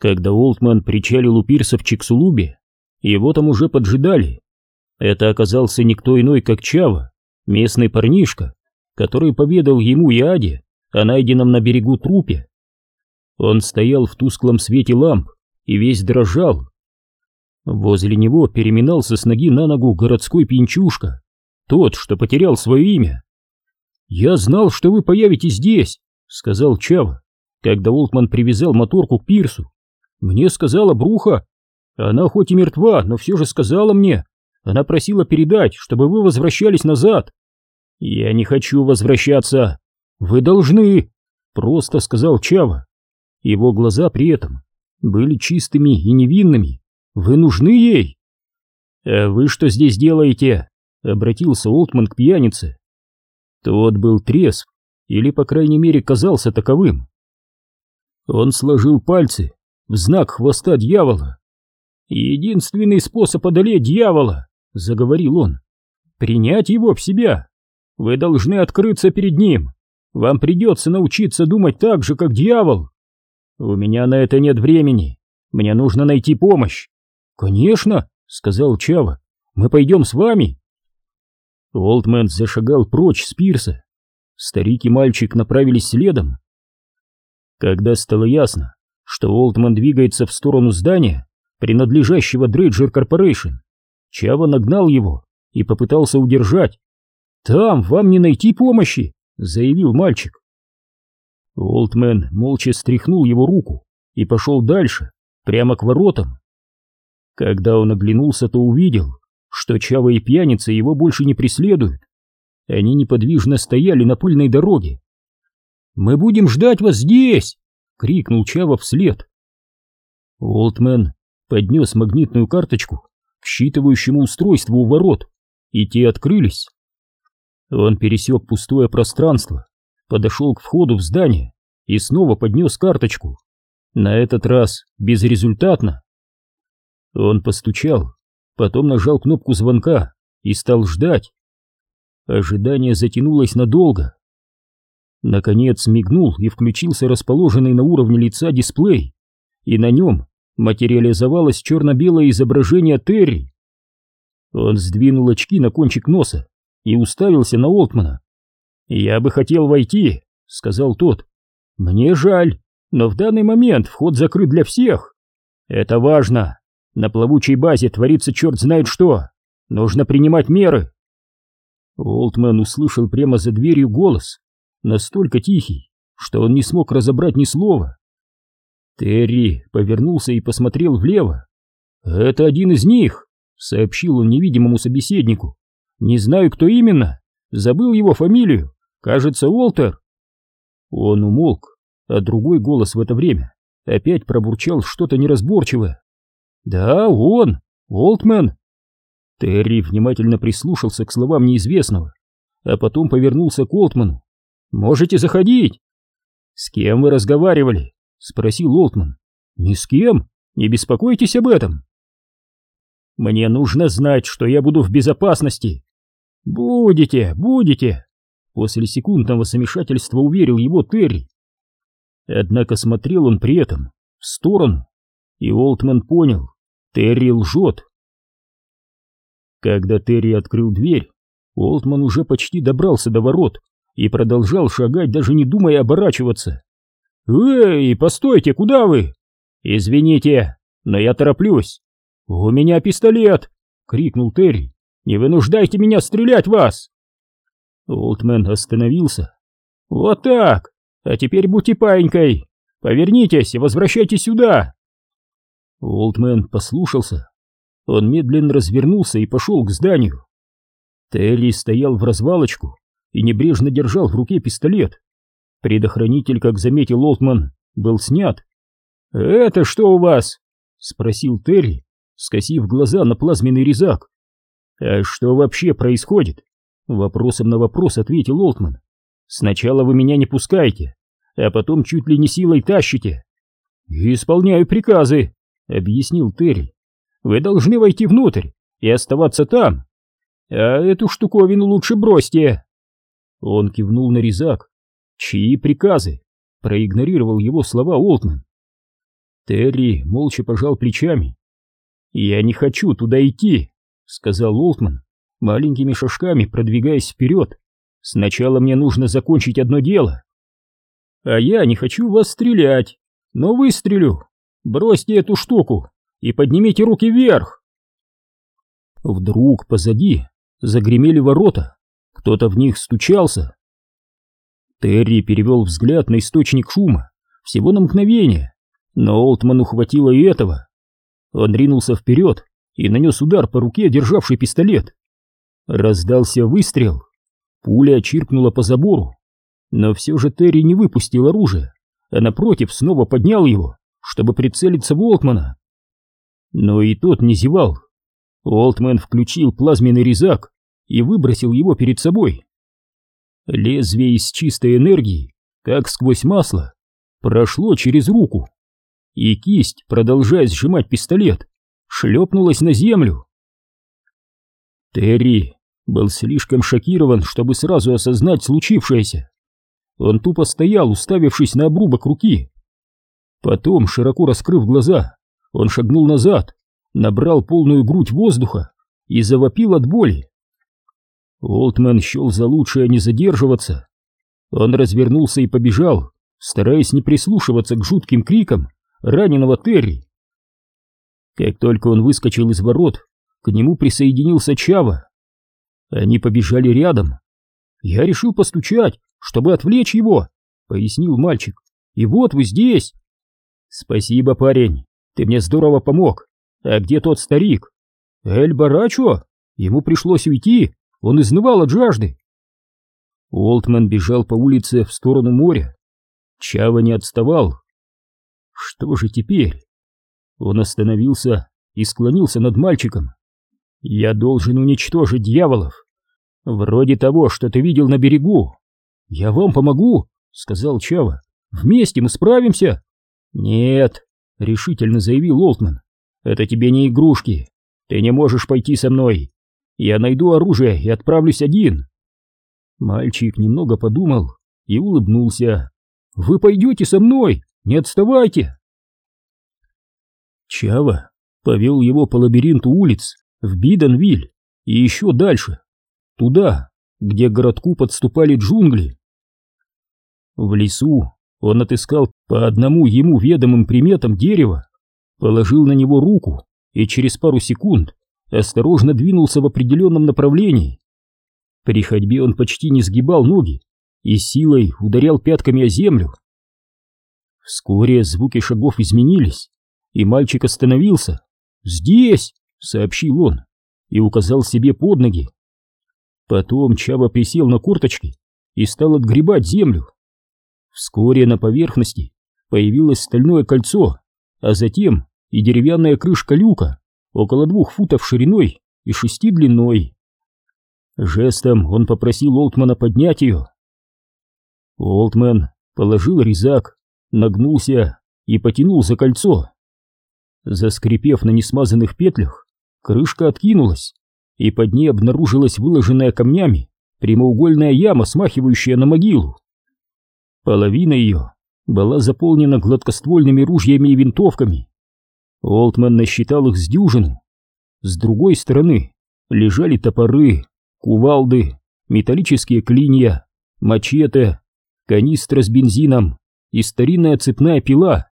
Когда Олтман причалил у пирса в Чиксулубе, его там уже поджидали. Это оказался никто иной, как Чава, местный парнишка, который поведал ему и Аде о найденном на берегу трупе. Он стоял в тусклом свете ламп и весь дрожал. Возле него переминался с ноги на ногу городской пинчушка, тот, что потерял свое имя. «Я знал, что вы появитесь здесь», — сказал Чава, когда Олтман привязал моторку к пирсу. «Мне сказала Бруха. Она хоть и мертва, но все же сказала мне. Она просила передать, чтобы вы возвращались назад». «Я не хочу возвращаться. Вы должны», — просто сказал Чава. Его глаза при этом были чистыми и невинными. Вы нужны ей? А вы что здесь делаете? Обратился Олтман к пьянице. Тот был трезв, или, по крайней мере, казался таковым. Он сложил пальцы в знак хвоста дьявола. «Единственный способ одолеть дьявола», — заговорил он, — «принять его в себя. Вы должны открыться перед ним. Вам придется научиться думать так же, как дьявол. У меня на это нет времени. Мне нужно найти помощь. Конечно, сказал Чава. Мы пойдем с вами. Олдмен зашагал прочь с пирса. Старик и мальчик направились следом. Когда стало ясно, что Олдман двигается в сторону здания, принадлежащего Дрейджер Corporation, Чава нагнал его и попытался удержать. «Там вам не найти помощи!» — заявил мальчик. Олдмен молча стряхнул его руку и пошел дальше, прямо к воротам. Когда он оглянулся, то увидел, что Чава и пьяница его больше не преследуют. Они неподвижно стояли на пыльной дороге. «Мы будем ждать вас здесь!» — крикнул Чава вслед. Олдмен поднес магнитную карточку к считывающему устройству у ворот, и те открылись. Он пересек пустое пространство подошел к входу в здание и снова поднес карточку. На этот раз безрезультатно. Он постучал, потом нажал кнопку звонка и стал ждать. Ожидание затянулось надолго. Наконец мигнул и включился расположенный на уровне лица дисплей, и на нем материализовалось черно-белое изображение Терри. Он сдвинул очки на кончик носа и уставился на Олтмана. «Я бы хотел войти», — сказал тот. «Мне жаль, но в данный момент вход закрыт для всех. Это важно. На плавучей базе творится черт знает что. Нужно принимать меры». Олтман услышал прямо за дверью голос, настолько тихий, что он не смог разобрать ни слова. Терри повернулся и посмотрел влево. «Это один из них», — сообщил он невидимому собеседнику. «Не знаю, кто именно. Забыл его фамилию. Кажется, Уолтер. Он умолк, а другой голос в это время опять пробурчал что-то неразборчивое. Да, он, Уолтмен. Терри внимательно прислушался к словам неизвестного, а потом повернулся к Олтману. «Можете заходить!» «С кем вы разговаривали?» — спросил Олтман. «Ни с кем, не беспокойтесь об этом». «Мне нужно знать, что я буду в безопасности». «Будете, будете!» После секундного замешательства уверил его Терри. Однако смотрел он при этом в сторону, и Олтман понял, Терри лжет. Когда Терри открыл дверь, Олтман уже почти добрался до ворот и продолжал шагать, даже не думая оборачиваться. «Эй, постойте, куда вы?» «Извините, но я тороплюсь». «У меня пистолет!» — крикнул Терри. «Не вынуждайте меня стрелять вас!» Олдмен остановился. «Вот так! А теперь будьте паинькой! Повернитесь и возвращайтесь сюда!» Олдмен послушался. Он медленно развернулся и пошел к зданию. Телли стоял в развалочку и небрежно держал в руке пистолет. Предохранитель, как заметил Олдман, был снят. «Это что у вас?» — спросил Терри, скосив глаза на плазменный резак. «А что вообще происходит?» Вопросом на вопрос ответил Олтман. «Сначала вы меня не пускаете, а потом чуть ли не силой тащите». «Исполняю приказы», — объяснил Терри. «Вы должны войти внутрь и оставаться там. А эту штуковину лучше бросьте». Он кивнул на резак. «Чьи приказы?» — проигнорировал его слова Олтман. Терри молча пожал плечами. «Я не хочу туда идти», — сказал Олтман, маленькими шажками продвигаясь вперед. «Сначала мне нужно закончить одно дело». «А я не хочу вас стрелять, но выстрелю. Бросьте эту штуку и поднимите руки вверх». Вдруг позади загремели ворота, кто-то в них стучался. Терри перевел взгляд на источник шума всего на мгновение, но Олтману хватило и этого. Он ринулся вперед и нанес удар по руке, державшей пистолет. Раздался выстрел. Пуля чиркнула по забору, но все же Терри не выпустил оружие, а напротив снова поднял его, чтобы прицелиться в Олтмана. Но и тот не зевал. Олтман включил плазменный резак и выбросил его перед собой. Лезвие из чистой энергии, как сквозь масло, прошло через руку, и кисть, продолжая сжимать пистолет, шлепнулась на землю. Терри был слишком шокирован, чтобы сразу осознать случившееся. Он тупо стоял, уставившись на обрубок руки. Потом, широко раскрыв глаза, он шагнул назад, набрал полную грудь воздуха и завопил от боли. Олтман счел за лучшее не задерживаться. Он развернулся и побежал, стараясь не прислушиваться к жутким крикам раненого Терри. Как только он выскочил из ворот, к нему присоединился Чава. Они побежали рядом. «Я решил постучать, чтобы отвлечь его», — пояснил мальчик. «И вот вы здесь!» «Спасибо, парень, ты мне здорово помог. А где тот старик?» «Эль Барачо? Ему пришлось уйти, он изнывал от жажды». Олтман бежал по улице в сторону моря. Чава не отставал. Что же теперь? Он остановился и склонился над мальчиком. «Я должен уничтожить дьяволов. Вроде того, что ты видел на берегу. Я вам помогу», — сказал Чава. «Вместе мы справимся». «Нет», — решительно заявил Олтман. «Это тебе не игрушки. Ты не можешь пойти со мной. Я найду оружие и отправлюсь один». Мальчик немного подумал и улыбнулся. «Вы пойдете со мной? Не отставайте!» Чава повел его по лабиринту улиц в Биденвиль и еще дальше, туда, где к городку подступали джунгли. В лесу он отыскал по одному ему ведомым приметам дерева, положил на него руку и через пару секунд осторожно двинулся в определенном направлении. При ходьбе он почти не сгибал ноги и силой ударял пятками о землю. Вскоре звуки шагов изменились, и мальчик остановился. «Здесь!» — сообщил он и указал себе под ноги. Потом Чава присел на курточки и стал отгребать землю. Вскоре на поверхности появилось стальное кольцо, а затем и деревянная крышка люка, около двух футов шириной и шести длиной. Жестом он попросил Олтмана поднять ее. Олтман положил резак, нагнулся и потянул за кольцо. Заскрипев на несмазанных петлях, крышка откинулась, и под ней обнаружилась выложенная камнями прямоугольная яма, смахивающая на могилу. Половина ее была заполнена гладкоствольными ружьями и винтовками. Олтман насчитал их с дюжину. С другой стороны лежали топоры, кувалды, металлические клинья, мачете, канистра с бензином и старинная цепная пила.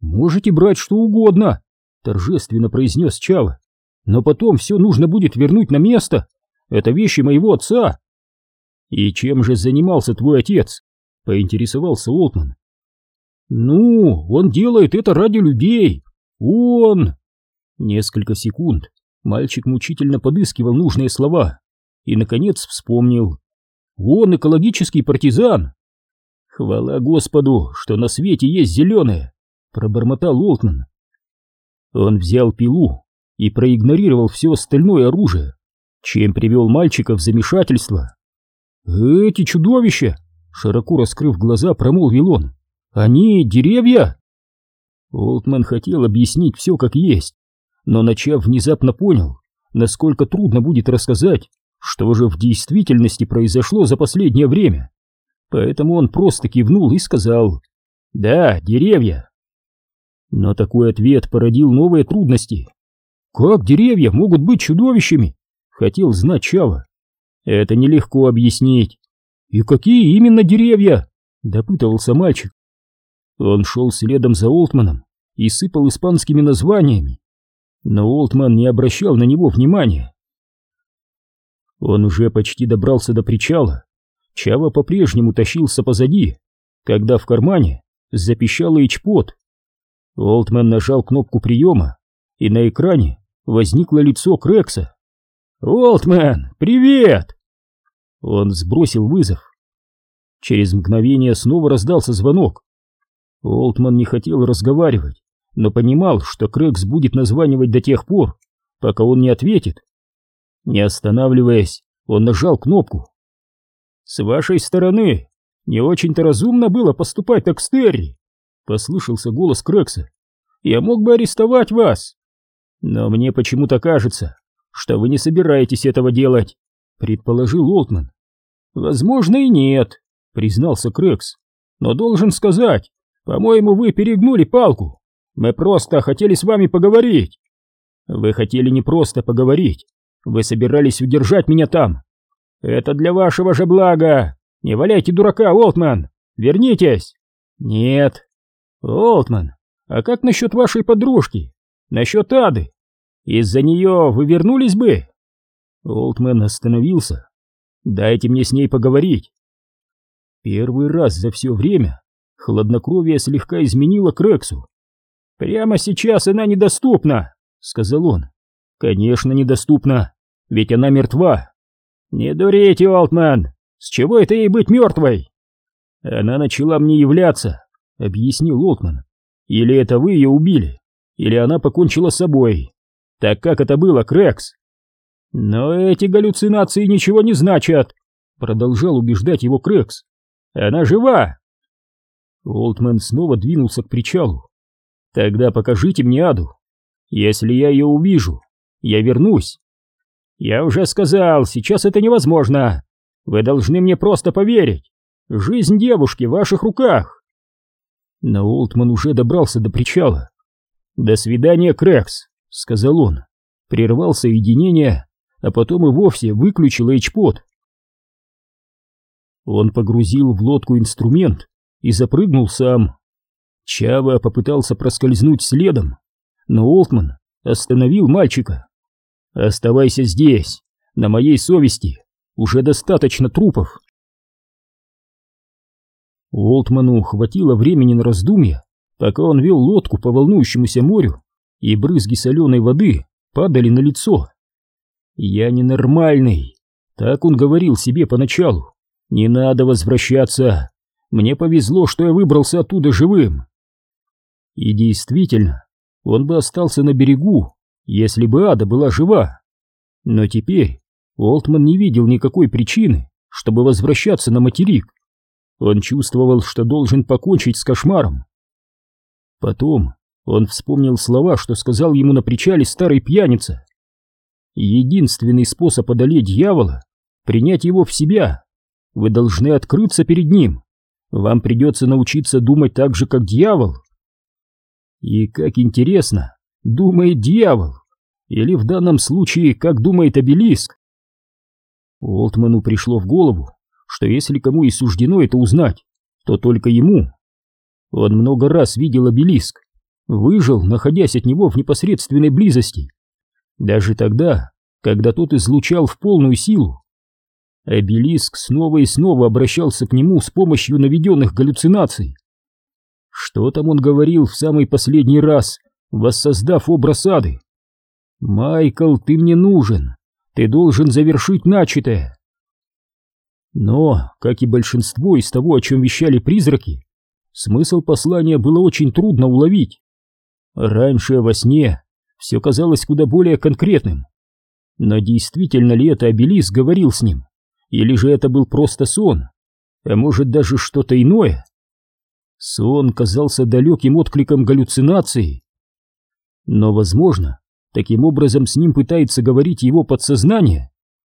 «Можете брать что угодно», — торжественно произнес Чава. «Но потом все нужно будет вернуть на место. Это вещи моего отца». «И чем же занимался твой отец?» — поинтересовался Олтман. «Ну, он делает это ради людей. Он...» Несколько секунд мальчик мучительно подыскивал нужные слова и, наконец, вспомнил. «Он экологический партизан. Хвала Господу, что на свете есть зеленое, пробормотал Олтман. Он взял пилу и проигнорировал все остальное оружие, чем привел мальчика в замешательство. «Эти чудовища!» — широко раскрыв глаза, промолвил он. «Они деревья?» Олтман хотел объяснить все как есть, но, начав, внезапно понял, насколько трудно будет рассказать, что же в действительности произошло за последнее время. Поэтому он просто кивнул и сказал «Да, деревья». Но такой ответ породил новые трудности. Как деревья могут быть чудовищами? Хотел знать Чава. Это нелегко объяснить. И какие именно деревья? Допытывался мальчик. Он шел следом за Олтманом и сыпал испанскими названиями. Но Олтман не обращал на него внимания. Он уже почти добрался до причала. Чава по-прежнему тащился позади, когда в кармане запищал эйчпот. Олтман нажал кнопку приема, и на экране возникло лицо Крекса. «Олтман, привет!» Он сбросил вызов. Через мгновение снова раздался звонок. Олтман не хотел разговаривать, но понимал, что Крекс будет названивать до тех пор, пока он не ответит. Не останавливаясь, он нажал кнопку. «С вашей стороны не очень-то разумно было поступать так с Терри», — послышался голос Крекса. «Я мог бы арестовать вас, но мне почему-то кажется, что вы не собираетесь этого делать», — предположил Олтман. «Возможно и нет», — признался Крекс. «Но должен сказать, по-моему, вы перегнули палку. Мы просто хотели с вами поговорить». «Вы хотели не просто поговорить, вы собирались удержать меня там. Это для вашего же блага. Не валяйте дурака, Олтман. Вернитесь. Нет. Олтман, а как насчет вашей подружки? Насчет Ады? Из-за нее вы вернулись бы? Олтман остановился. Дайте мне с ней поговорить. Первый раз за все время хладнокровие слегка изменило Крексу. «Прямо сейчас она недоступна», — сказал он. «Конечно, недоступна ведь она мертва. Не дурите, Олтман, с чего это ей быть мертвой? Она начала мне являться, объяснил Олтман. Или это вы ее убили, или она покончила с собой. Так как это было, Крекс? Но эти галлюцинации ничего не значат, продолжал убеждать его Крекс. Она жива. Олтман снова двинулся к причалу. Тогда покажите мне Аду. Если я ее увижу, я вернусь. «Я уже сказал, сейчас это невозможно. Вы должны мне просто поверить. Жизнь девушки в ваших руках». Но Олтман уже добрался до причала. «До свидания, Крекс», — сказал он. Прервал соединение, а потом и вовсе выключил эйчпод. Он погрузил в лодку инструмент и запрыгнул сам. Чава попытался проскользнуть следом, но Олтман остановил мальчика. Оставайся здесь. На моей совести уже достаточно трупов. Уолтману хватило времени на раздумья, пока он вел лодку по волнующемуся морю, и брызги соленой воды падали на лицо. «Я ненормальный», — так он говорил себе поначалу. «Не надо возвращаться. Мне повезло, что я выбрался оттуда живым». И действительно, он бы остался на берегу, если бы Ада была жива. Но теперь Олтман не видел никакой причины, чтобы возвращаться на материк. Он чувствовал, что должен покончить с кошмаром. Потом он вспомнил слова, что сказал ему на причале старый пьяница. Единственный способ одолеть дьявола — принять его в себя. Вы должны открыться перед ним. Вам придется научиться думать так же, как дьявол. И как интересно, думает дьявол, или в данном случае, как думает обелиск. Олтману пришло в голову, что если кому и суждено это узнать, то только ему. Он много раз видел обелиск, выжил, находясь от него в непосредственной близости. Даже тогда, когда тот излучал в полную силу. Обелиск снова и снова обращался к нему с помощью наведенных галлюцинаций. Что там он говорил в самый последний раз, воссоздав образ ады. «Майкл, ты мне нужен, ты должен завершить начатое». Но, как и большинство из того, о чем вещали призраки, смысл послания было очень трудно уловить. Раньше во сне все казалось куда более конкретным. Но действительно ли это Абелис говорил с ним? Или же это был просто сон? А может даже что-то иное? Сон казался далеким откликом галлюцинации, но, возможно, таким образом с ним пытается говорить его подсознание.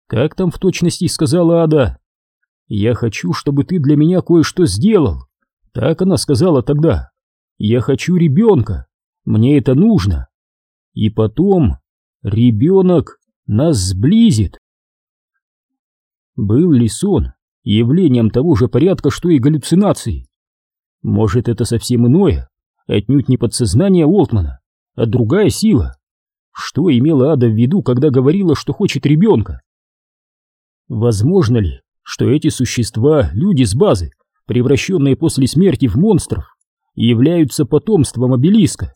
Как там в точности сказала Ада? «Я хочу, чтобы ты для меня кое-что сделал». Так она сказала тогда. «Я хочу ребенка. мне это нужно. И потом ребенок нас сблизит. Был ли сон явлением того же порядка, что и галлюцинации? Может, это совсем иное, отнюдь не подсознание Уолтмана, а другая сила? Что имела Ада в виду, когда говорила, что хочет ребенка? Возможно ли, что эти существа, люди с базы, превращенные после смерти в монстров, являются потомством обелиска?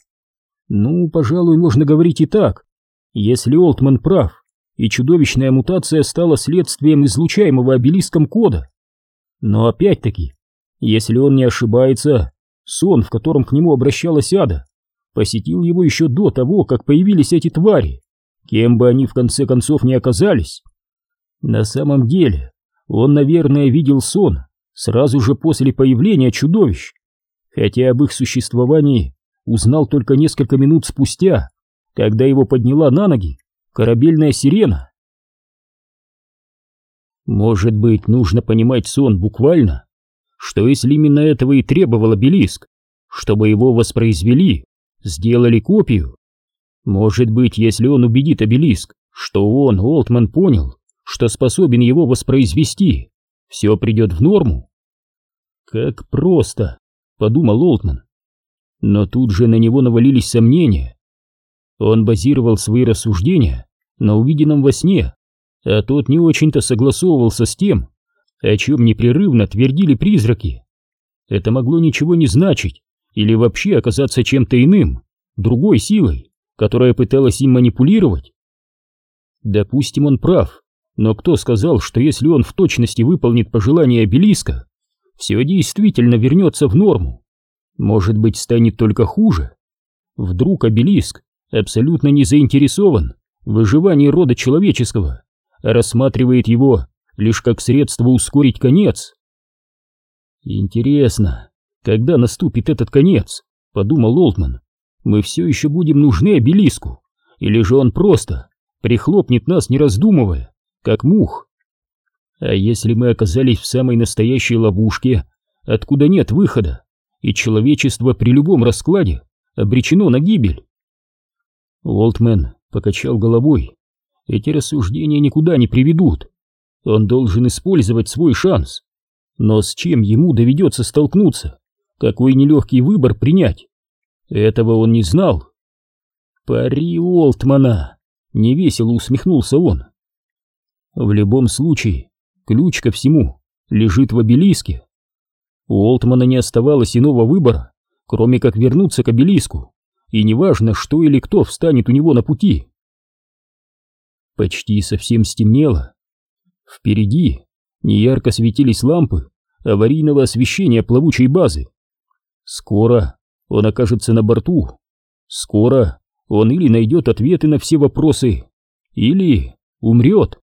Ну, пожалуй, можно говорить и так. Если Олтман прав, и чудовищная мутация стала следствием излучаемого обелиском кода. Но опять-таки, если он не ошибается, сон, в котором к нему обращалась Ада, посетил его еще до того, как появились эти твари, кем бы они в конце концов не оказались. На самом деле, он, наверное, видел сон сразу же после появления чудовищ, хотя об их существовании узнал только несколько минут спустя, когда его подняла на ноги корабельная сирена. Может быть, нужно понимать сон буквально, что если именно этого и требовал обелиск, чтобы его воспроизвели, сделали копию. Может быть, если он убедит обелиск, что он, Олтман, понял, что способен его воспроизвести, все придет в норму. Как просто, подумал Олтман. Но тут же на него навалились сомнения. Он базировал свои рассуждения на увиденном во сне, а тот не очень-то согласовывался с тем, о чем непрерывно твердили призраки. Это могло ничего не значить или вообще оказаться чем-то иным, другой силой, которая пыталась им манипулировать. Допустим, он прав, но кто сказал, что если он в точности выполнит пожелания обелиска, все действительно вернется в норму? Может быть, станет только хуже? Вдруг обелиск абсолютно не заинтересован в выживании рода человеческого, рассматривает его лишь как средство ускорить конец. Интересно, когда наступит этот конец, подумал Олтман, мы все еще будем нужны обелиску, или же он просто прихлопнет нас, не раздумывая, как мух. А если мы оказались в самой настоящей ловушке, откуда нет выхода, и человечество при любом раскладе обречено на гибель? Уолтмен покачал головой. Эти рассуждения никуда не приведут. Он должен использовать свой шанс. Но с чем ему доведется столкнуться? Какой нелегкий выбор принять? Этого он не знал. Пари Уолтмана! Невесело усмехнулся он. В любом случае, ключ ко всему лежит в обелиске. У Олтмана не оставалось иного выбора, кроме как вернуться к обелиску и неважно, что или кто встанет у него на пути. Почти совсем стемнело. Впереди неярко светились лампы аварийного освещения плавучей базы. Скоро он окажется на борту. Скоро он или найдет ответы на все вопросы, или умрет.